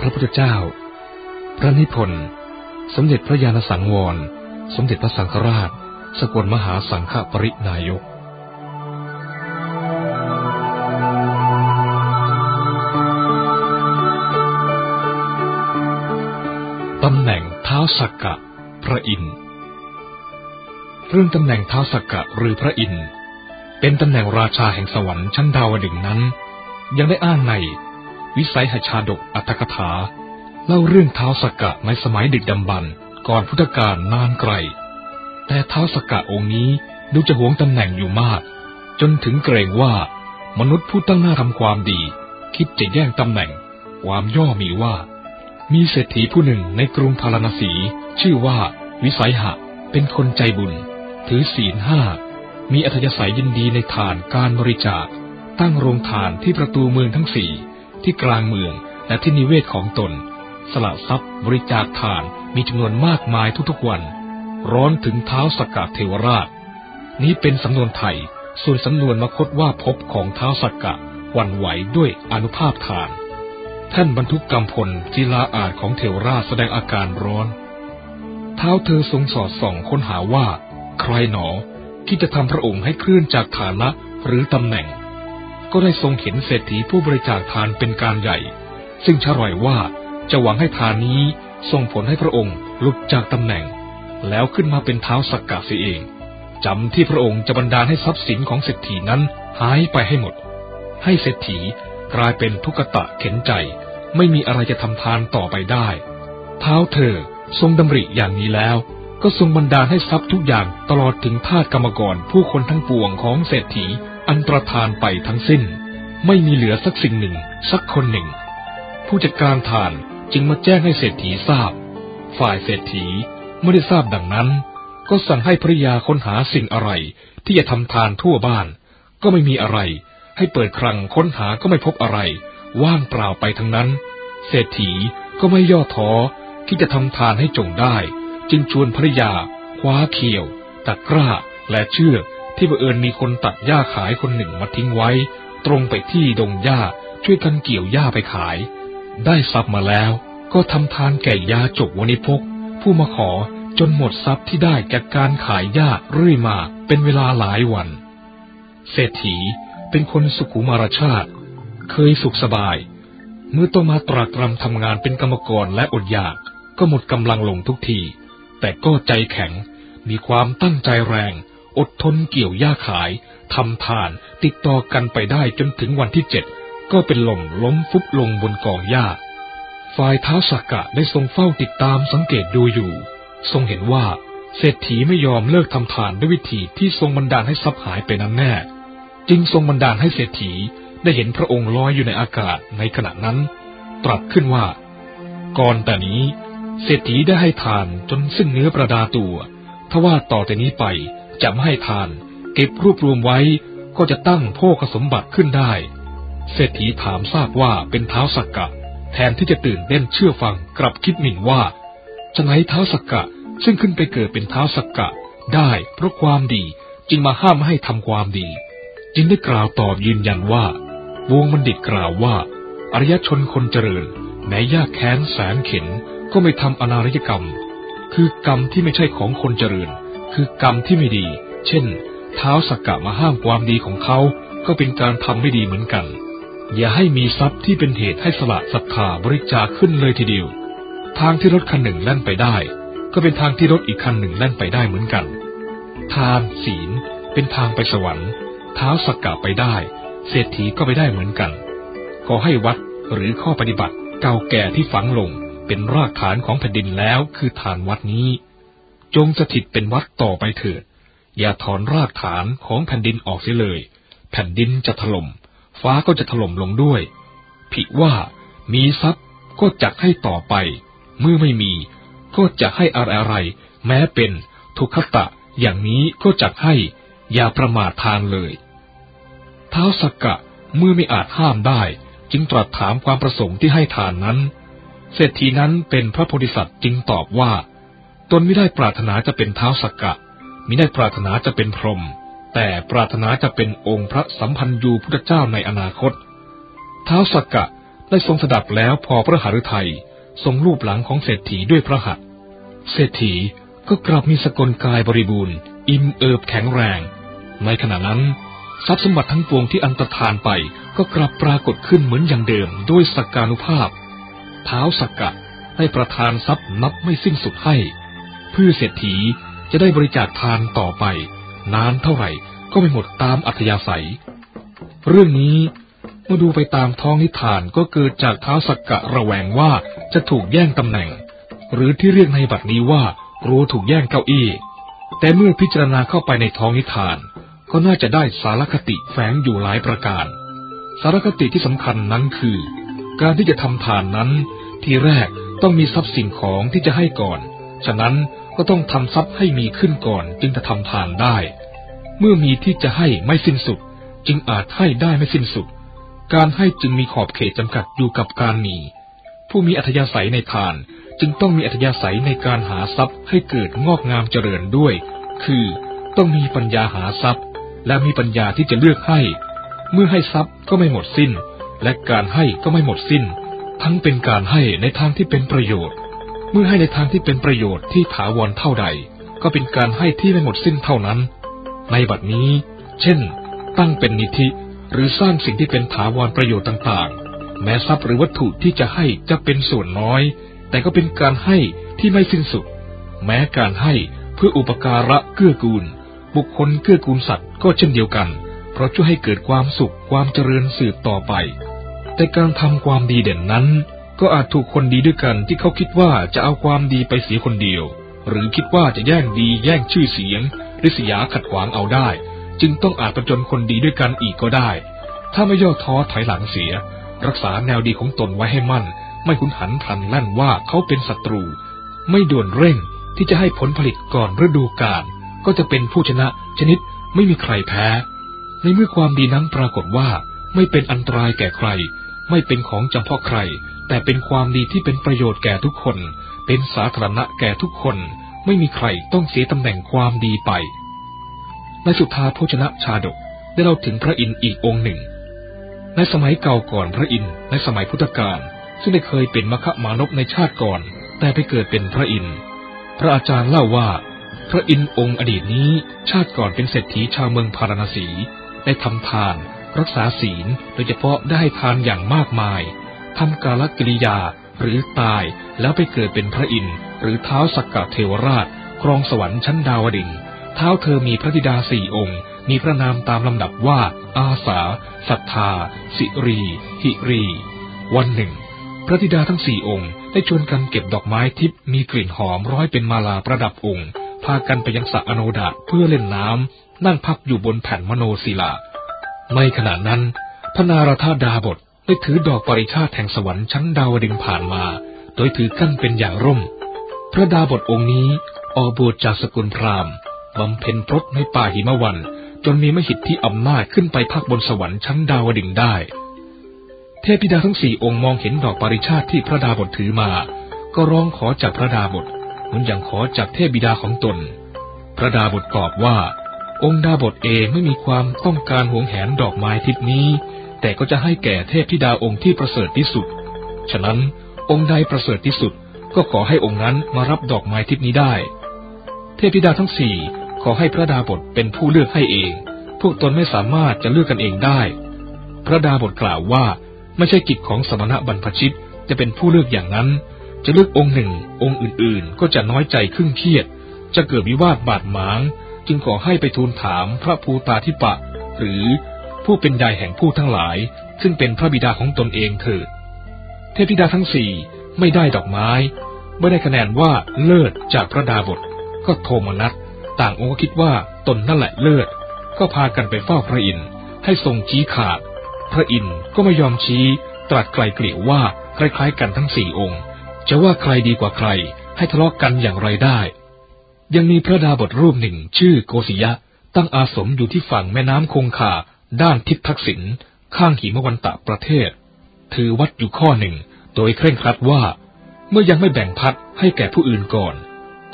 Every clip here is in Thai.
พระพุทธเจ้า พระนิพนธ์ สมเด็จพระญาณสังวร สมเด็จพระสังฆราช สกลมหาสังฆปรินายกตำแหน่งเท้าสักกะ พระอินทร์เรื่องตำแหน่งเท้าสักกะหรือพระอินทร์เป็นตำแหน่งราชาแห่งสวรรค์ชั้นดาวดึงนั้น ยังได้อ้างใน วิสัยหชาดกอัตถกถา เล่าเรื่องเท้าสกกะในสมัยดึกดำบรรก่อนพุทธกาลนานไกล แต่เท้าสกกะองค์นี้ดูจะหวงตำแหน่งอยู่มาก จนถึงเกรงว่ามนุษย์ผู้ตั้งหน้าทำความดี คิดจะแย่งตำแหน่ง ความย่อมีว่า มีเศรษฐีผู้หนึ่งในกรุงพาราณสี ชื่อว่า วิสัยหะ เป็นคนใจบุญ ถือศีลห้า มีอัธยาศัยยินดีในทานการบริจาค ตั้งโรงทานที่ประตูเมืองทั้งสี่ ที่กลางเมืองและที่นิเวศของตน สละทรัพย์บริจาคทานมีจำนวนมากมายทุกๆวัน ร้อนถึงเท้าสกกะเทวราช นี้เป็นสำนวนไทย ส่วนสำนวนมคตว่าพบของเท้าสกกะวันไหวด้วยอนุภาพทาน ท่านบรรทุกกำพลจีลาอาจของเทวราชแสดงอาการร้อน เท้าเธอทรงสอดส่องค้นหาว่า ใครหนอที่จะทำพระองค์ให้เคลื่อนจากฐานะหรือตำแหน่ง ก็ได้ทรงเห็นเศรษฐีผู้บริจาคทานเป็นการใหญ่ ซึ่งชร่อยว่าจะหวังให้ทานนี้ส่งผลให้พระองค์หลุดจากตำแหน่ง แล้วขึ้นมาเป็นเท้าสักกะเสียเองจำที่พระองค์จะบันดาลให้ทรัพย์สินของเศรษฐีนั้นหายไปให้หมด ให้เศรษฐีกลายเป็นทุกตะเข็นใจ ไม่มีอะไรจะทำทานต่อไปได้ เท้าเธอทรงดำริอย่างนี้แล้ว ก็ทรงบันดาลให้ทรัพย์ทุกอย่างตลอดถึงทาสกรรมกรผู้คนทั้งปวงของเศรษฐี อันตรธานไปทั้งสิ้น ไม่มีเหลือสักสิ่งหนึ่ง สักคนหนึ่ง ผู้จัดการทานจึงมาแจ้งให้เศรษฐีทราบ ฝ่ายเศรษฐีไม่ได้ทราบดังนั้น ก็สั่งให้ภริยาค้นหาสิ่งอะไรที่จะทำทานทั่วบ้าน ก็ไม่มีอะไร ให้เปิดครังค้นหาก็ไม่พบอะไร ว่างเปล่าไปทั้งนั้น เศรษฐีก็ไม่ย่อท้อที่จะทำทานให้จงได้ จึงชวนภริยาคว้าเขียวตะกร้าและเชือก ที่บังเอิญมีคนตัดหญ้าขายคนหนึ่งมาทิ้งไว้ ตรงไปที่ดงหญ้าช่วยกันเกี่ยวหญ้าไปขาย ได้ทรัพย์มาแล้ว ก็ทำทานแก่ยาจกวณิพก ผู้มาขอจนหมดทรัพย์ที่ได้จากการขายหญ้าเรื่อยมาเป็นเวลาหลายวัน เศรษฐีเป็นคนสุขุมารชาติ เคยสุขสบาย เมื่อต้องมาตรากตรำทำงานเป็นกรรมกรและอดอยากก็หมดกำลังลงทุกที แต่ก็ใจแข็งมีความตั้งใจแรง อดทนเกี่ยวหญ้าขายทำทานติดต่อกันไปได้จนถึงวันที่เจ็ดก็เป็นลมล้มฟุบลงบนกองหญ้า ฝ่ายท้าสักกะได้ทรงเฝ้าติดตามสังเกตดูอยู่ ทรงเห็นว่าเศรษฐีไม่ยอมเลิกทำทานด้วยวิธีที่ทรงบันดาลให้ทรัพย์หายไปนั้นแน่ จึงทรงบันดาลให้เศรษฐีได้เห็นพระองค์ลอยอยู่ในอากาศในขณะนั้น ตรัสขึ้นว่า ก่อนแต่นี้ เศรษฐีได้ให้ทานจนซึ่งเนื้อประดาตัวถ้าว่าต่อแต่นี้ไป จะไม่ให้ทาน เก็บรวบรวมไว้ก็จะตั้งโภคสมบัติขึ้นได้ เศรษฐีถามทราบว่าเป็นเท้าสักกะ แทนที่จะตื่นเต้นเชื่อฟังกลับคิดหมิ่นว่าจะไหนเท้าสักกะ ซึ่งขึ้นไปเกิดเป็นเท้าสักกะ ได้เพราะความดีจึงมาห้ามให้ทำความดี จึงได้กล่าวตอบยืนยันว่าวงบัณฑิตกล่าวว่า อริยชนคนเจริญแม้ยากแค้นแสนเข็นก็ไม่ทำอนาริยกรรม คือกรรมที่ไม่ใช่ของคนเจริญ คือกรรมที่ไม่ดี เช่น เท้าสักกะมาห้ามความดีของเขา ก็เป็นการทำไม่ดีเหมือนกัน อย่าให้มีทรัพย์ที่เป็นเหตุให้สละศรัทธาบริจาคขึ้นเลยทีเดียว ทางที่รถคันหนึ่งแล่นไปได้ ก็เป็นทางที่รถอีกคันหนึ่งแล่นไปได้เหมือนกัน ทานศีล เป็นทางไปสวรรค์ เท้าสักกะไปได้ เศรษฐีก็ไปได้เหมือนกัน ขอให้วัดหรือข้อปฏิบัติเก่าแก่ที่ฝังลงเป็นรากฐานของแผ่นดินแล้วคือฐานวัดนี้ จงสถิตเป็นวัดต่อไปเถิด อย่าถอนรากฐานของแผ่นดินออกเสียเลย แผ่นดินจะถลม่ม ฟ้าก็จะถล่มลงด้วย ผิว่ามีทรัพย์ก็จะให้ต่อไป เมื่อไม่มีก็จะให้อะไรอะไร แม้เป็นทุกขตะอย่างนี้ก็จะให้ อย่าประมาททานเลยเท้าสักกะเมื่อไม่อาจห้ามได้ จึงตรัสถามความประสงค์ที่ให้ทานนั้น เศรษฐีนั้นเป็นพระโพธิสัตว์จึงตอบว่า ตนไม่ได้ปรารถนาจะเป็นเท้าสักกะมิได้ปรารถนาจะเป็นพรหมแต่ปรารถนาจะเป็นองค์พระสัมพันธ์ยูพุทธเจ้าในอนาคต เท้าสักกะได้ทรงสดับแล้วพอพระหฤทัยทรงรูปหลังของเศรษฐีด้วยพระหัตถ์เศรษฐีก็กลับมีสกลกายบริบูรณ์ อิ่มเอิบแข็งแรง ในขณะนั้น ทรัพย์สมบัติทั้งปวงที่อันตรธานไปก็กลับปรากฏขึ้นเหมือนอย่างเดิมด้วยสักการุภาพ เท้าสักกะได้ประทานทรัพย์นับไม่สิ้นสุดให้ เพื่อเศรษฐีจะได้บริจาคทานต่อไป นานเท่าไหร่ก็ไม่หมดตามอัธยาศัย เรื่องนี้เมื่อดูไปตามท้องนิทานก็เกิดจากท้าสักกะระแวงว่าจะถูกแย่งตำแหน่ง หรือที่เรียกในบัดนี้ว่ารู้ถูกแย่งเก้าอี้ แต่เมื่อพิจารณาเข้าไปในท้องนิทาน ก็น่าจะได้สารคติแฝงอยู่หลายประการ สารคติที่สำคัญนั้นคือ การที่จะทำทานนั้น ทีแรกต้องมีทรัพย์สิ่งของที่จะให้ก่อน ฉะนั้น ก็ต้องทำทรัพย์ให้มีขึ้นก่อนจึงจะทำทานได้ เมื่อมีที่จะให้ไม่สิ้นสุด จึงอาจให้ได้ไม่สิ้นสุด การให้จึงมีขอบเขตจำกัดอยู่กับการมี ผู้มีอัธยาศัยในทาน จึงต้องมีอัธยาศัยในการหาทรัพย์ให้เกิดงอกงามเจริญด้วย คือต้องมีปัญญาหาทรัพย์ และมีปัญญาที่จะเลือกให้ เมื่อให้ทรัพย์ก็ไม่หมดสิ้น และการให้ก็ไม่หมดสิ้น ทั้งเป็นการให้ในทางที่เป็นประโยชน์ เมื่อให้ในทางที่เป็นประโยชน์ที่ถาวรเท่าใด ก็เป็นการให้ที่ไม่หมดสิ้นเท่านั้น ในบัดนี้ เช่น ตั้งเป็นนิธิหรือสร้างสิ่งที่เป็นถาวรประโยชน์ต่างๆ แม้ทรัพย์หรือวัตถุที่จะให้จะเป็นส่วนน้อย แต่ก็เป็นการให้ที่ไม่สิ้นสุด แม้การให้เพื่ออุปการะเกื้อกูล บุคคลเกื้อกูลสัตว์ก็เช่นเดียวกัน เพราะช่วยให้เกิดความสุขความเจริญสืบต่อไป แต่การทำความดีเด่นนั้น ก็อาจถูกคนดีด้วยกันที่เขาคิดว่าจะเอาความดีไปเสียคนเดียว หรือคิดว่าจะแย่งดีแย่งชื่อเสียงริษยาขัดขวางเอาได้ จึงต้องอาจประจนคนดีด้วยกันอีกก็ได้ ถ้าไม่ย่อท้อถอยหลังเสีย รักษาแนวดีของตนไว้ให้มั่น ไม่หุนหันพลันแล่นว่าเขาเป็นศัตรู ไม่ด่วนเร่งที่จะให้ผลผลิตก่อนฤดูกาลก็จะเป็นผู้ชนะชนิดไม่มีใครแพ้ ในเมื่อความดีนั้นปรากฏว่า ไม่เป็นอันตรายแก่ใคร ไม่เป็นของจำเพาะใคร แต่เป็นความดีที่เป็นประโยชน์แก่ทุกคน เป็นสาธารณะแก่ทุกคน ไม่มีใครต้องเสียตำแหน่งความดีไป ในสุทธาโภชนะชาดกได้เล่าถึงพระอินทร์อีกองค์หนึ่ง ในสมัยเก่าก่อนพระอินทร์ในสมัยพุทธกาลซึ่งได้เคยเป็นมคะมานพในชาติก่อน แต่ไปเกิดเป็นพระอินทร์พระอาจารย์เล่าว่า พระอินทร์องค์อดีตนี้ชาติก่อนเป็นเศรษฐีชาวเมืองพาราณสี ได้ทำทาน รักษาศีลโดยเฉพาะได้ทานอย่างมากมาย ทำกาลกิริยา หรือตายแล้วไปเกิดเป็นพระอินทร์หรือเท้าสักกะเทวราชครองสวรรค์ชั้นดาวดินเท้าเธอมีพระธิดาสี่องค์ มีพระนามตามลำดับว่า อาสาศรัทธา สิรี หิรี วันหนึ่ง พระธิดาทั้งสี่องค์ได้ชวนกันเก็บดอกไม้ทิพมีกลิ่นหอมร้อยเป็นมาลาประดับองค์ พากันไปยังสระอโนดาเพื่อเล่นน้ำนั่งพักอยู่บนแผ่นมโนศิลา ในขณะนั้นพระนารธาดาบท ได้ถือดอกปริชาติแห่งสวรรค์ชั้นดาวดึงผ่านมา โดยถือกั้นเป็นอย่างร่ม พระดาบทองค์นี้ออกบวชจากสกุลพราหมณ์บำเพ็ญพรตในป่าหิมวัน จนมีมหิทธิอำนาจขึ้นไปพักบนสวรรค์ชั้นดาวดึงได้ เทพธิดาทั้งสี่องค์มองเห็นดอกปริชาติที่พระดาบทถือมา ก็ร้องขอจากพระดาบทเหมือนอย่างขอจากเทพบิดาของตน พระดาบทตอบว่า องค์ดาบทเองไม่มีความต้องการหวงแหนดอกไม้ทิพนี้ แต่ก็จะให้แก่เทพธิดาองค์ที่ประเสริฐที่สุด ฉะนั้นองค์ใดประเสริฐที่สุด ก็ขอให้องค์นั้นมารับดอกไม้ทิพนี้ได้ เทพธิดาทั้งสี่ขอให้พระดาบทเป็นผู้เลือกให้เอง พวกตนไม่สามารถจะเลือกกันเองได้ พระดาบทกล่าวว่าไม่ใช่กิจของสมณะบรรพชิตจะเป็นผู้เลือกอย่างนั้น จะเลือกองค์หนึ่ง องค์อื่นๆ ก็จะน้อยใจครึ่งเครียด จะเกิดวิวาทบาดหมาง จึงขอให้ไปทูลถามพระภูตาธิปะ หรือ ผู้เป็นใหญ่แห่งผู้ทั้งหลาย ซึ่งเป็นพระบิดาของตนเองเถิด เทพธิดาทั้งสี่ไม่ได้ดอกไม้ ไม่ได้คะแนนว่าเลิศจากพระดาบท ก็โทมนัสต่างองค์คิดว่าตนนั่นแหละเลิศ ก็พากันไปเฝ้าพระอินทร์ให้ทรงชี้ขาด พระอินทร์ก็ไม่ยอมชี้ ตรัสไกลเกลี่ยว่าคล้ายๆกันทั้งสี่องค์ จะว่าใครดีกว่าใคร ให้ทะเลาะกกันอย่างไรได้ ยังมีพระดาบทรูปหนึ่งชื่อโกศิยะ ตั้งอาสมอยู่ที่ฝั่งแม่น้ำคงคา ด้านทิศทักษิณข้างหิมวันตะประเทศ ถือวัดอยู่ข้อหนึ่ง โดยเคร่งครัดว่า เมื่อยังไม่แบ่งพัดให้แก่ผู้อื่นก่อน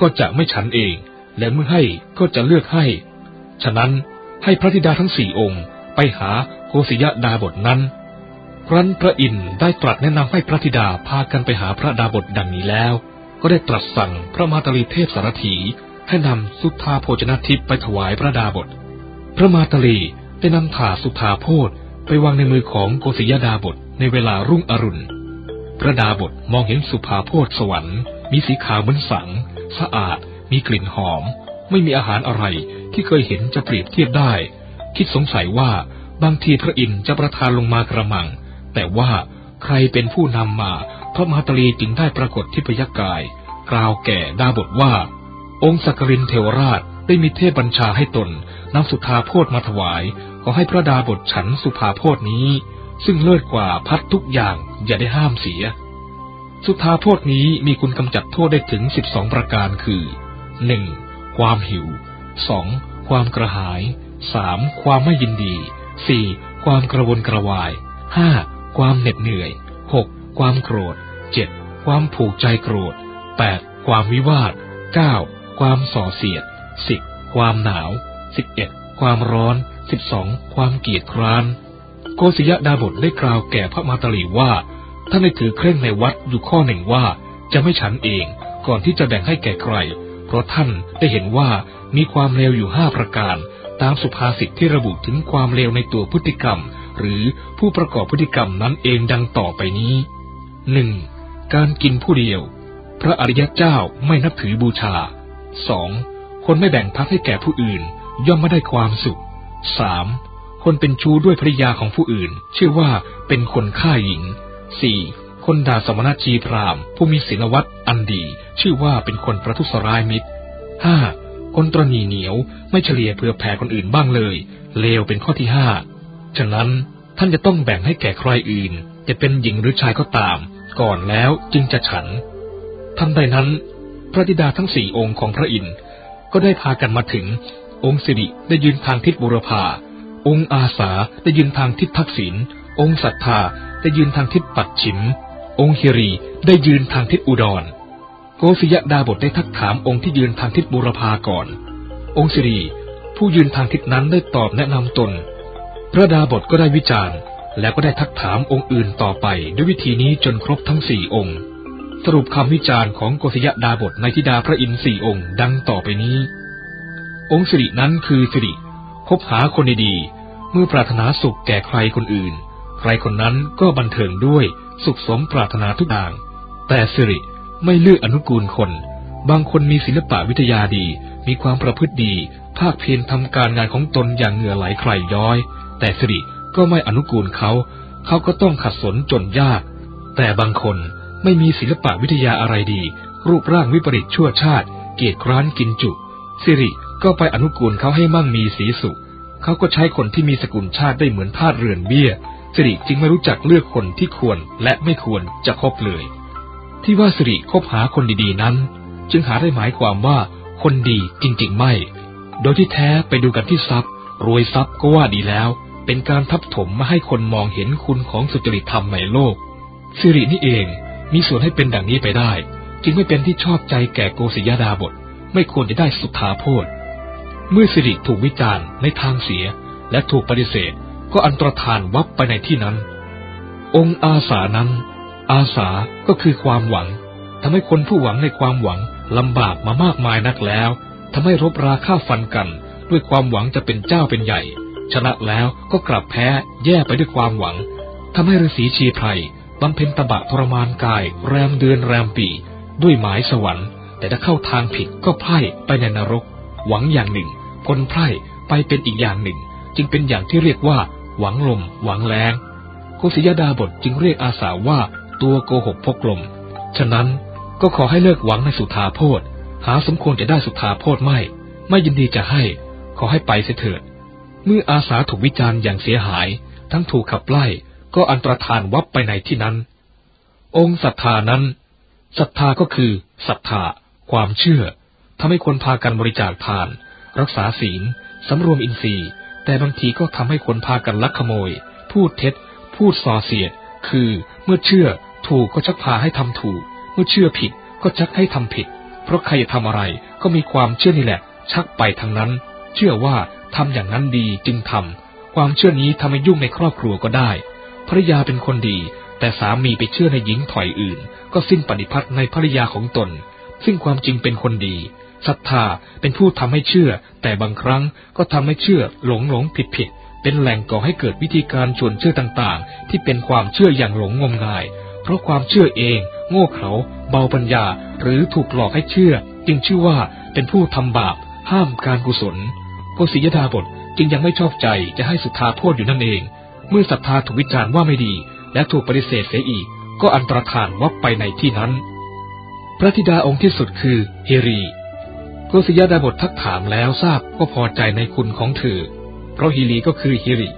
ก็จะไม่ฉันเอง และเมื่อให้ก็จะเลือกให้ ฉะนั้นให้พระธิดาทั้งสี่องค์ไปหาโกศิยดาบทนั้น ครั้นพระอินทร์ได้ตรัสแนะนำให้พระธิดาพากันไปหาพระดาบทดังนี้แล้ว ก็ได้ตรัสสั่งพระมาตรีเทพสารถีให้นำสุทธาโภชนทิพย์ไปถวายพระดาบท พระมาตรี ได้นำถาสุธาโพธไปวางในมือของโกศยดาบทในเวลารุ่งอรุณ พระดาบทมองเห็นสุภาโพธสวรรค์ มีสีขาวเหมือนสัง สะอาด มีกลิ่นหอม ไม่มีอาหารอะไรที่เคยเห็นจะเปรียบเทียบได้ คิดสงสัยว่าบางทีพระอินทร์จะประทานลงมากระมัง แต่ว่าใครเป็นผู้นำมา พระมาตรีจึงได้ปรากฏที่พยากาย กล่าวแก่ดาบทว่า องค์สักรินเทวราช ได้มีเทพบัญชาให้ตนนำสุธาโพธมาถวาย ขอให้พระดาบทฉันสุภาโพธนี้ ซึ่งเลิศกว่าพัดทุกอย่างอย่าได้ห้ามเสีย สุธาโพธนี้มีคุณกำจัดโทษได้ถึงสิบสองประการคือหนึ่งความหิวสองความกระหายสามความไม่ยินดีสี่ความกระวนกระวายห้าความเหน็ดเหนื่อยหกความโกรธเจ็ดความผูกใจโกรธแปดความวิวาทเก้าความส่อเสียด สิบความหนาวสิบเอ็ดความร้อนสิบสองความเกียดคร้าน โกศยดาบทได้กล่าวแก่พระมาตลีว่าท่านได้ถือเคร่งในวัดอยู่ข้อหนึ่งว่าจะไม่ฉันเองก่อนที่จะแบ่งให้แก่ใคร เพราะท่านได้เห็นว่ามีความเลวอยู่ห้าประการ ตามสุภาษิตที่ระบุถึงความเลวในตัวพฤติกรรม หรือผู้ประกอบพฤติกรรมนั้นเองดังต่อไปนี้หนึ่งการกินผู้เดียว พระอริยเจ้าไม่นับถือบูชาสอง คนไม่แบ่งพักให้แก่ผู้อื่น ย่อมไม่ได้ความสุขสามคนเป็นชู้ด้วยภริยาของผู้อื่น ชื่อว่าเป็นคนฆ่าหญิงสี่คนด่าสมณชีพราม ผู้มีศีลวัตรอันดี ชื่อว่าเป็นคนประทุษร้ายมิตรห้าคนตรณีเหนียวไม่เฉลี่ยเพื่อแผ่คนอื่นบ้างเลย เลวเป็นข้อที่ห้าฉะนั้นท่านจะต้องแบ่งให้แก่ใครอื่น จะเป็นหญิงหรือชายก็ตาม ก่อนแล้วจึงจะฉันท่านใดนั้น พระธิดาทั้งสี่องค์ของพระอินทร์ ก็ได้พากันมาถึง องค์สิริได้ยืนทางทิศบุรพา องค์อาสาได้ยืนทางทิศทักษิณ องค์ศรัทธาได้ยืนทางทิศปัดฉิม องค์ฮิรีได้ยืนทางทิศอุดร โกศยดาบทได้ทักถามองค์ที่ยืนทางทิศบุรพาก่อน องค์สิริผู้ยืนทางทิศนั้นได้ตอบแนะนำตน พระดาบทก็ได้วิจารณ์ แล้วก็ได้ทักถามองค์อื่นต่อไปด้วยวิธีนี้จนครบทั้งสี่องค์ สรุปคำวิจารณ์ของโกศยดาบทในธิดาพระอินทร์สี่องค์ดังต่อไปนี้ องค์สิรินั้นคือสิริคบหาคนดีเมื่อปรารถนาสุขแก่ใครคนอื่น ใครคนนั้นก็บันเทิงด้วยสุขสมปรารถนาทุกอย่าง แต่สิริไม่เลือกอนุกูลคน บางคนมีศิลปะวิทยาดี มีความประพฤติดี ภาคเพียรทำการงานของตนอย่างเหงื่อไหลใครย้อย แต่สิริก็ไม่อนุกูลเขา เขาก็ต้องขัดสนจนยาก แต่บางคน ไม่มีศิลปะวิทยาอะไรดี รูปร่างวิปริตชั่วชาติ เกียรติร้านกินจุสิริก็ไปอนุกูลเขาให้มั่งมีสีสุขเขาก็ใช้คนที่มีสกุลชาติได้เหมือนทาสเรือนเบี้ยสิริจึงไม่รู้จักเลือกคนที่ควรและไม่ควรจะคบเลย ที่ว่าสิริคบหาคนดีๆนั้น จึงหาได้หมายความว่าคนดีจริง ๆ ไม่ โดยที่แท้ไปดูกันที่ทรัพย์ รวยทรัพย์ก็ว่าดีแล้ว เป็นการทับถมมาให้คนมองเห็นคุณของสุจริตธรรมในโลกสิรินี่เอง มีส่วนให้เป็นดังนี้ไปได้ จึงไม่เป็นที่ชอบใจแก่โกศยดาบท ไม่ควรจะได้สุทาโพธเมื่อสิริถูกวิจารณ์ในทางเสีย และถูกปฏิเสธก็อันตรธานวับไปในที่นั้น องค์อาสานั้น อาสาก็คือความหวังทำให้คนผู้หวังในความหวังลำบากมามากมายนักแล้วทำให้รบราฆ่าฟันกัน ด้วยความหวังจะเป็นเจ้าเป็นใหญ่ ชนะแล้วก็กลับแพ้แย่ไปด้วยความหวังทำให้ฤาษีชีไพร บำเพ็ญตบะทรมานกาย แรมเดือนแรมปี ด้วยหมายสวรรค์ แต่ถ้าเข้าทางผิดก็ไพ่ไปในนรก หวังอย่างหนึ่งผลไพร่ไปเป็นอีกอย่างหนึ่ง จึงเป็นอย่างที่เรียกว่า หวังลม หวังแรงโกศยดาบทจึงเรียกอาสาว่าตัวโกหกพกลม ฉะนั้นก็ขอให้เลิกหวังในสุธาโพธหาสมควรจะได้สุธาโพธไม่ ไม่ยินดีจะให้ ขอให้ไปเสถิด เมื่ออาสาถูกวิจารณ์อย่างเสียหาย ทั้งถูกขับไล่ ก็อันตรธานวับไปในที่นั้น องค์ศรัทธานั้นศรัทธาก็คือศรัทธา ความเชื่อทำให้คนพากันบริจาคทาน รักษาศีลสำรวมอินทรีย์ แต่บางทีก็ทำให้คนพากันลักขโมย พูดเท็จ พูดส่อเสียด คือเมื่อเชื่อถูกก็ชักพาให้ทำถูก เมื่อเชื่อผิดก็ชักให้ทำผิด เพราะใครจะทำอะไรก็มีความเชื่อนี่แหละ ชักไปทางนั้น เชื่อว่าทำอย่างนั้นดีจึงทำความเชื่อนี้ทำให้ยุ่งในครอบครัวก็ได้ ภรยาเป็นคนดี แต่สามีไปเชื่อในหญิงถอยอื่น ก็สิ้นปฏิพัติในภรยาของตน ซึ่งความจริงเป็นคนดีศรัทธาเป็นผู้ทำให้เชื่อ แต่บางครั้งก็ทำให้เชื่อหลงหลงผิดผิดเป็นแหล่งก่อให้เกิดวิธีการชวนเชื่อต่างๆ ที่เป็นความเชื่ออย่างหลงงมงาย เพราะความเชื่อเอง โง่เขลาเบาปัญญา หรือถูกหลอกให้เชื่อ จึงชื่อว่าเป็นผู้ทำบาป ห้ามการกุศลโกศิยดาบทจึงยังไม่ชอบใจจะให้สุทธาโทษอยู่นั่นเอง เมื่อศรัทธาถูกวิจารณ์ว่าไม่ดี และถูกปฏิเสธเสียอีก ก็อันตรธานวับไปในที่นั้น พระธิดาองค์ที่สุดคือเฮรีโกศิยดาบททักถามแล้วทราบก็พอใจในคุณของเธอ เพราะฮิรีก็คือฮิริ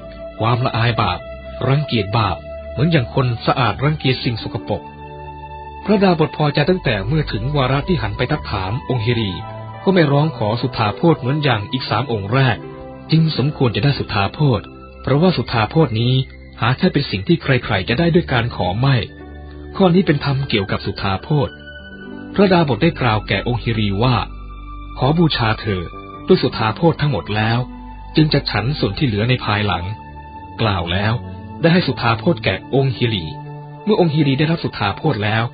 ความละอายบาป รังเกียจบาป เหมือนอย่างคนสะอาดรังเกียจสิ่งสกปรก พระดาบทพอใจตั้งแต่เมื่อถึงวาระที่หันไปทักถามองค์ฮิรี ก็ไม่ร้องขอสุธาโพธเหมือนอย่างอีกสามองค์แรก จึงสมควรจะได้สุธาโพธ เพราะว่าสุธาโพธนี้หาใช่เป็นสิ่งที่ใครๆจะได้ด้วยการขอไม่ ข้อนี้เป็นธรรมเกี่ยวกับสุธาโพธพระดาบทได้กล่าวแก่องค์ฮิรีว่า ขอบูชาเธอด้วยสุธาโภชน์ทั้งหมดแล้ว จึงจะฉันส่วนที่เหลือในภายหลัง กล่าวแล้วได้ให้สุธาโภชน์แก่องค์ฮิรี เมื่อองค์ฮิรีได้รับสุธาโภชน์แล้ว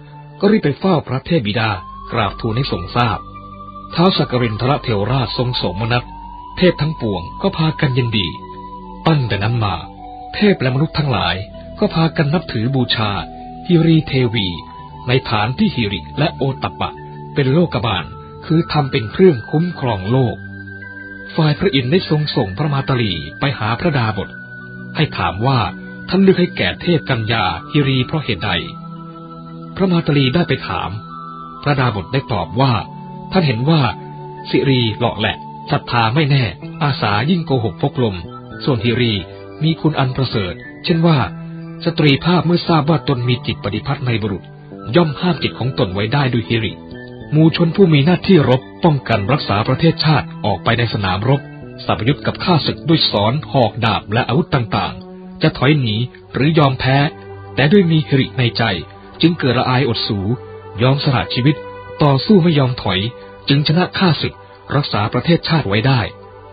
ก็รีบไปเฝ้าพระเทพบิดากราบทูลให้ทรงทราบท้าวสักกรินทรเทวราชทรงโสมนัสเทพทั้งปวงก็พากันยินดี ตั้งแต่นั้นมา เทพและมนุษย์ทั้งหลายก็พากันนับถือบูชา ฮิรีเทวี ในฐานที่ฮิริและโอตัปปะ เป็นโลกบาล คือทำเป็นเครื่องคุ้มครองโลก ฝ่ายพระอินทร์ได้ทรงส่งพระมาตรีไปหาพระดาบท ให้ถามว่าท่านเลือกให้แก่เทพกัญญาฮิรีเพราะเหตุใด พระมาตรีได้ไปถาม พระดาบทได้ตอบว่า ท่านเห็นว่า สิรีหลอกแหละศรัทธาไม่แน่ อาสายิ่งโกหกพกลม ส่วนฮิรีมีคุณอันประเสริฐ เช่นว่า สตรีภาพเมื่อทราบว่าตนมีจิตปฏิพัทธ์ในบุรุษ ย่อมห้ามจิตของตนไว้ได้ด้วยฮิริมูชนผู้มีหน้าที่รบป้องกันรักษาประเทศชาติออกไปในสนามรบสัพยุทธ์กับข้าศึกด้วยสอนหอกดาบและอาวุธต่างๆ จะถอยหนีหรือยอมแพ้ แต่ด้วยมีหิริในใจ จึงเกิดละอายอดสู ยอมสละชีวิต ต่อสู้ไม่ยอมถอย จึงชนะข้าศึก รักษาประเทศชาติไว้ได้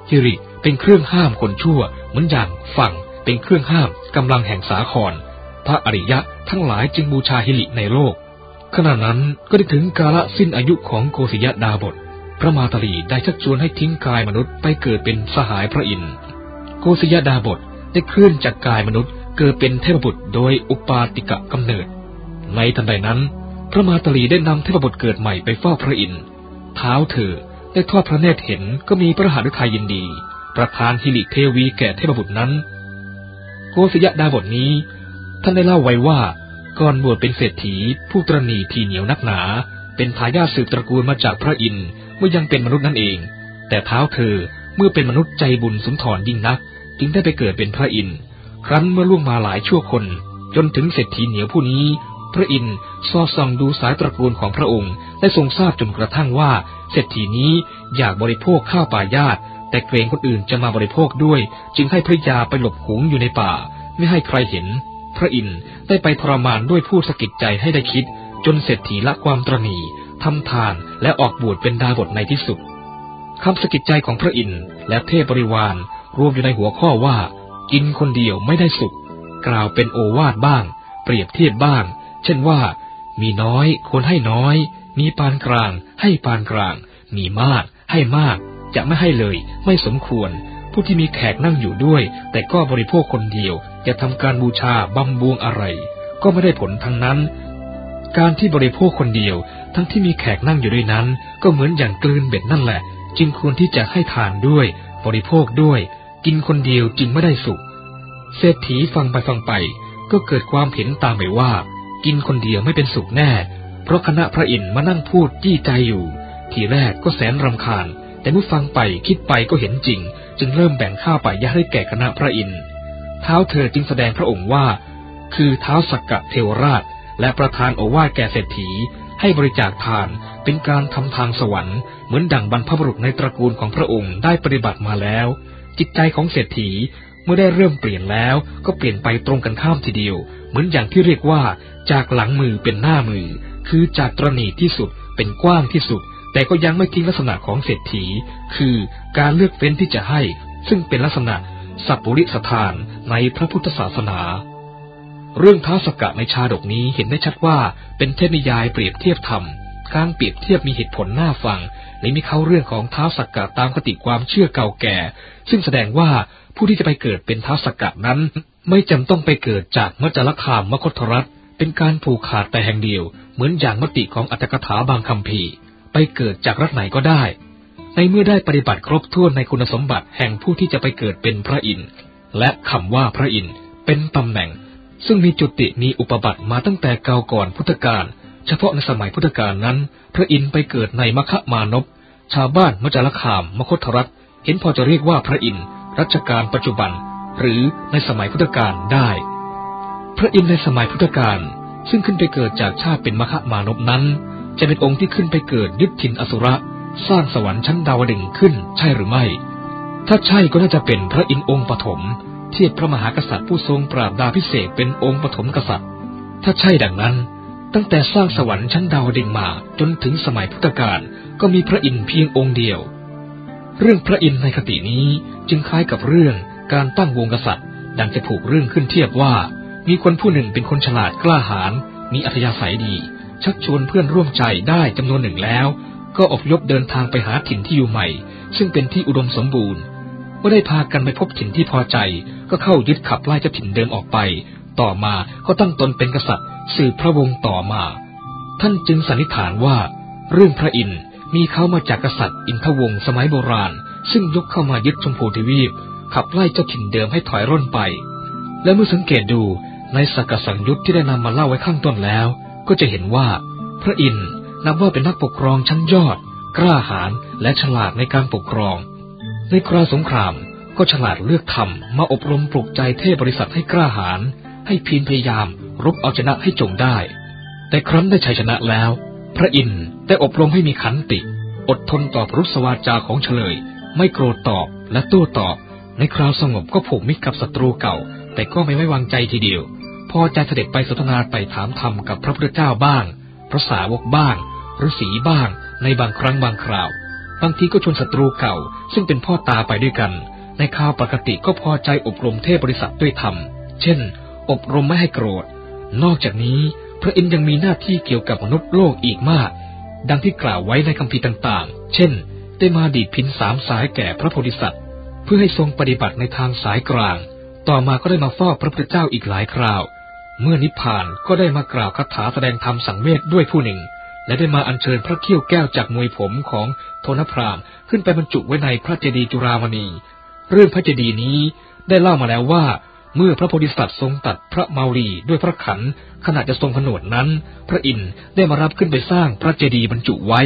ฮิริ เป็นเครื่องห้ามคนชั่ว เหมือนอย่างฝั่งเป็นเครื่องห้ามกำลังแห่งสาคร พระอริยะทั้งหลายจึงบูชาฮิริในโลก ขณะนั้นก็ได้ถึงกาละสิ้นอายุของโกศยดาบท พระมาตรีได้ชักชวนให้ทิ้งกายมนุษย์ไปเกิดเป็นสหายพระอินทร์โกศยดาบทได้เคลื่อนจากกายมนุษย์เกิดเป็นเทพบุตรโดยอุปาติกะกำเนิด ในทันใดนั้น พระมาตรีได้นำเทพบุตรเกิดใหม่ไปเฝ้าพระอินทร์เท้าเธอได้ทอดพระเนตรเห็นก็มีพระหฤทัยยินดี ประทานฮิลิเทวีแก่เทพบุตรนั้นโกศยดาบทนี้ ท่านได้เล่าไว้ว่าก่อนบวชเป็นเศรษฐี ผู้ตรณีทีเหนียวนักหนา เป็นทายาทสืบตระกูลมาจากพระอินทร์เมื่อยังเป็นมนุษย์นั่นเอง แต่เท้าเธอเมื่อเป็นมนุษย์ใจบุญสุนทรยิ่งนัก จึงได้ไปเกิดเป็นพระอินทร์ครั้นเมื่อล่วงมาหลายชั่วคน จนถึงเศรษฐีเหนียวผู้นี้ พระอินทร์ซอส่องดูสายตระกูลของพระองค์ ได้ทรงทราบจนกระทั่งว่า เศรษฐีนี้อยากบริโภคข้าวป่าญาติ แต่เกรงคนอื่นจะมาบริโภคด้วย จึงให้พระยาไปหลบหุงอยู่ในป่า ไม่ให้ใครเห็น พระอินทร์ได้ไปทรมานด้วยผู้สกิดใจให้ได้คิด จนเสร็จถีละความตรณีทำทานและออกบวชเป็นดาบทในที่สุดคำสกิดใจของพระอินทร์และเทพบริวารรวมอยู่ในหัวข้อว่า กินคนเดียวไม่ได้สุข กล่าวเป็นโอวาทบ้าง เปรียบเทียบบ้าง เช่นว่า มีน้อยควรให้น้อย มีปานกลาง ให้ปานกลาง มีมาก ให้มาก จะไม่ให้เลย ไม่สมควร ผู้ที่มีแขกนั่งอยู่ด้วย แต่ก็บริโภคคนเดียว จะทำการบูชาบำบวงอะไร ก็ไม่ได้ผลทั้งนั้น การที่บริโภคคนเดียว ทั้งที่มีแขกนั่งอยู่ด้วยนั้น ก็เหมือนอย่างกลืนเบ็ดนั่นแหละ จึงควรที่จะให้ทานด้วย บริโภคด้วย กินคนเดียวจึงไม่ได้สุข เศรษฐีฟังไปฟังไป ก็เกิดความเห็นตามไปว่า กินคนเดียวไม่เป็นสุขแน่ เพราะคณะพระอินทร์มานั่งพูดจี้ใจอยู่ ทีแรกก็แสนรำคาญ แต่เมื่อฟังไปคิดไปก็เห็นจริง จึงเริ่มแบ่งข้าวป่ายาให้แก่คณะพระอินทร์เท้าเธอจึงแสดงพระองค์ว่า คือเท้าสักกะเทวราช และประธานโอวาทแก่เศรษฐี ให้บริจาคทานเป็นการทำทางสวรรค์เหมือนดั่งบรรพบุรุษในตระกูลของพระองค์ได้ปฏิบัติมาแล้ว จิตใจของเศรษฐีเมื่อได้เริ่มเปลี่ยนแล้วก็เปลี่ยนไปตรงกันข้ามทีเดียว เหมือนอย่างที่เรียกว่า จากหลังมือเป็นหน้ามือ คือจากตรณีที่สุดเป็นกว้างที่สุด แต่ก็ยังไม่ทิ้งลักษณะของเศรษฐี คือการเลือกเฟ้นที่จะให้ ซึ่งเป็นลักษณะสัพปริสถานในพระพุทธศาสนา เรื่องท้าสกกะในชาดกนี้เห็นได้ชัดว่าเป็นเทพนิยายเปรียบเทียบธรรมการเปรียบเทียบมีเหตุผลน่าฟังและมีเข้าเรื่องของท้าสกกะตามคติความเชื่อเก่าแก่ ซึ่งแสดงว่าผู้ที่จะไปเกิดเป็นท้าสกกะนั้น ไม่จำต้องไปเกิดจากมัจจลคามมคตรัฐเป็นการผูกขาดแต่แห่งเดียว เหมือนอย่างมติของอัตถกถาบางคำพี ไปเกิดจากรัฐไหนก็ได้ ในเมื่อได้ปฏิบัติครบถ้วนในคุณสมบัติแห่งผู้ที่จะไปเกิดเป็นพระอินทร์และคำว่าพระอินทร์เป็นตำแหน่ง ซึ่งมีจุติมีอุปบัติมาตั้งแต่เก่าก่อนพุทธกาลเฉพาะในสมัยพุทธกาลนั้น พระอินทร์ไปเกิดในมคมานพชาวบ้านมจารคาม มคธรัฐเห็นพอจะเรียกว่าพระอินทร์รัชกาลปัจจุบัน หรือในสมัยพุทธกาลได้ พระอินทร์ในสมัยพุทธกาลซึ่งขึ้นไปเกิดจากชาติเป็นมคมานพนั้น จะเป็นองค์ที่ขึ้นไปเกิดยึดถิ่นอสุระ สร้างสวรรค์ชั้นดาวดึงขึ้นใช่หรือไม่ ถ้าใช่ก็น่าจะเป็นพระอินทร์องค์ปฐมเทียบพระมหากษัตริย์ผู้ทรงปราบดาพิเศษเป็นองค์ปฐมกษัตริย์ ถ้าใช่ดังนั้น ตั้งแต่สร้างสวรรค์ชั้นดาวดึงมาจนถึงสมัยพุทธกาลก็มีพระอินทร์เพียงองค์เดียว เรื่องพระอินทร์ในคตินี้จึงคล้ายกับเรื่องการตั้งวงกษัตริย์ ดังจะผูกเรื่องขึ้นเทียบว่า มีคนผู้หนึ่งเป็นคนฉลาดกล้าหาญมีอัธยาศัยดี ชักชวนเพื่อนร่วมใจได้จำนวนหนึ่งแล้ว ก็อพยพเดินทางไปหาถิ่นที่อยู่ใหม่ ซึ่งเป็นที่อุดมสมบูรณ์เมื่อได้พากันไปพบถิ่นที่พอใจ ก็เข้ายึดขับไล่เจ้าถิ่นเดิมออกไป ต่อมาก็ตั้งตนเป็นกษัตริย์ สืบพระวงศ์ต่อมา ท่านจึงสันนิษฐานว่า เรื่องพระอินทร์มีเขามาจากกษัตริย์ อินทวงศ์สมัยโบราณ ซึ่งยกเข้ามายึดชมพูทวีป ขับไล่เจ้าถิ่นเดิมให้ถอยร่นไป และเมื่อสังเกตดูในสักสังยุตที่ได้นำมาเล่าไว้ข้างต้นแล้ว ก็จะเห็นว่า พระอินทร์นับว่าเป็นนักปกครองชั้นยอด กล้าหาญและฉลาดในการปกครอง ในคราสงครามก็ฉลาดเลือกทำมมาอบรมปลุกใจเทพบริษัทให้กล้าหาญให้พีนพยายามรบเอาชนะให้จงได้ แต่ครั้นได้ชัยชนะแล้ว พระอินทร์ได้อบรมให้มีขันติ อดทนต่อพรุษวาจาของเฉลย ไม่โกรธตอบและโต้ตอบ ในคราวสงบก็ผูกมิตรกับศัตรูเก่า แต่ก็ไม่ไว้วางใจทีเดียว พอใจเสด็จไปสนทนาไปถามธรรมกับพระพุทธเจ้าบ้าง พระสาวกบ้างฤาษีบ้าง ในบางครั้งบางคราว บางทีก็ชนศัตรูเก่า ซึ่งเป็นพ่อตาไปด้วยกัน ในข่าวปกติก็พอใจอบรมเทพบริษัทด้วยธรรม เช่น อบรมไม่ให้โกรธ นอกจากนี้ พระอินทร์ยังมีหน้าที่เกี่ยวกับมนุษย์โลกอีกมาก ดังที่กล่าวไว้ในคัมภีร์ต่างๆ เช่น ได้มาดีดพินสามสายแก่พระโพธิสัตว์ เพื่อให้ทรงปฏิบัติในทางสายกลาง ต่อมาก็ได้มาเฝ้าพระพุทธเจ้าอีกหลายคราว เมื่อนิพพานก็ได้มากล่าวคาถาแสดงธรรมสังเวชด้วยผู้หนึ่ง และได้มาอัญเชิญพระเขี้ยวแก้วจากมวยผมของโทนพรามขึ้นไปบรรจุไว้ในพระเจดีย์จุรามณี เรื่องพระเจดีย์นี้ได้เล่ามาแล้วว่าเมื่อพระโพธิสัตว์ทรงตัดพระเมารีด้วยพระขันขณะจะทรงผนวดนั้น พระอินทร์ได้มารับขึ้นไปสร้างพระเจดีย์บรรจุไว้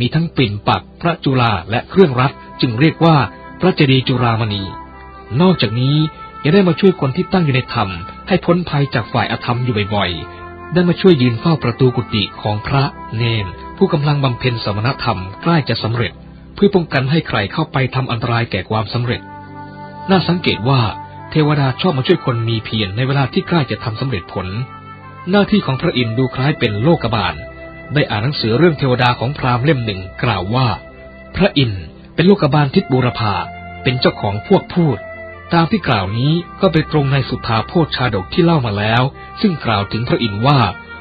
มีทั้งปิ่นปักพระจุลาและเครื่องรัดจึงเรียกว่าพระเจดีย์จุรามณี นอกจากนี้ยังได้มาช่วยคนที่ตั้งอยู่ในธรรม ให้พ้นภัยจากฝ่ายอธรรมอยู่บ่อยๆ ได้มาช่วยยืนเฝ้าประตูกุฏิของพระเนน ผู้กำลังบำเพ็ญสมณธรรมใกล้จะสำเร็จ เพื่อป้องกันให้ใครเข้าไปทำอันตรายแก่ความสำเร็จ น่าสังเกตว่าเทวดาชอบมาช่วยคนมีเพียรในเวลาที่ใกล้จะทำสำเร็จผล หน้าที่ของพระอินทร์ดูคล้ายเป็นโลกบาล ได้อ่านหนังสือเรื่องเทวดาของพราหมณ์เล่มหนึ่งกล่าวว่า พระอินทร์เป็นโลกบาลทิศบูรพาเป็นเจ้าของพวกพูด ตามที่กล่าวนี้ก็ไปตรงในสุทธาโพชชาดกที่เล่ามาแล้ว ซึ่งกล่าวถึงพระอินทร์ว่า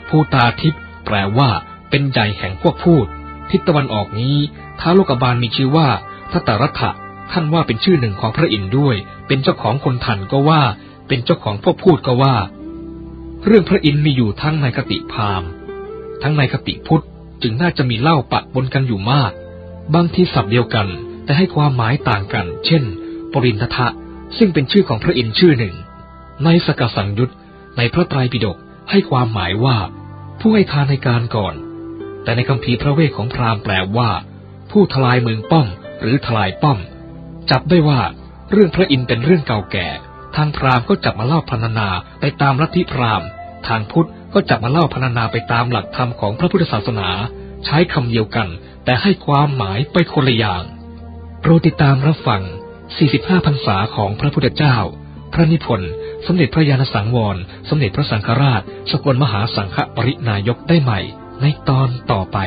ภูตาทิพย์แปลว่าเป็นใหญ่แห่งพวกพูด ทิศตะวันออกนี้ท้าโลกบาลมีชื่อว่าทัตตรัฐะท่านว่าเป็นชื่อหนึ่งของพระอินทร์ด้วย เป็นเจ้าของคนทันก็ว่า เป็นเจ้าของพวกพูดก็ว่า เรื่องพระอินทร์มีอยู่ทั้งในคติพราหมณ์ ทั้งในคติพุทธจึงน่าจะมีเล่าปะปนกันอยู่มาก บางทีศัพท์เดียวกัน แต่ให้ความหมายต่างกัน เช่น ปรินทะ ซึ่งเป็นชื่อของพระอินทร์ชื่อหนึ่ง ในสกสังยุตในพระไตรปิฎกให้ความหมายว่า ผู้ให้ทานในการก่อน แต่ในคำพีพระเวทของพราหมณ์แปลว่า ผู้ทลายเมืองป้อมหรือทลายป้อม จับได้ว่าเรื่องพระอินทร์เป็นเรื่องเก่าแก่ ทางพราหมณ์ก็จับมาเล่าพรรณนาไปตามลัทธิพราหมณ์ ทางพุทธก็จับมาเล่าพรรณนาไปตามหลักธรรมของพระพุทธศาสนา ใช้คำเดียวกัน แต่ให้ความหมายไปคนละอย่างโปรดติดตามรับฟัง 45พรรษาของพระพุทธเจ้า พระนิพนธ์ สมเด็จพระญาณสังวร สมเด็จพระสังฆราช สกลมหาสังฆปรินายกได้ใหม่ ในตอนต่อไป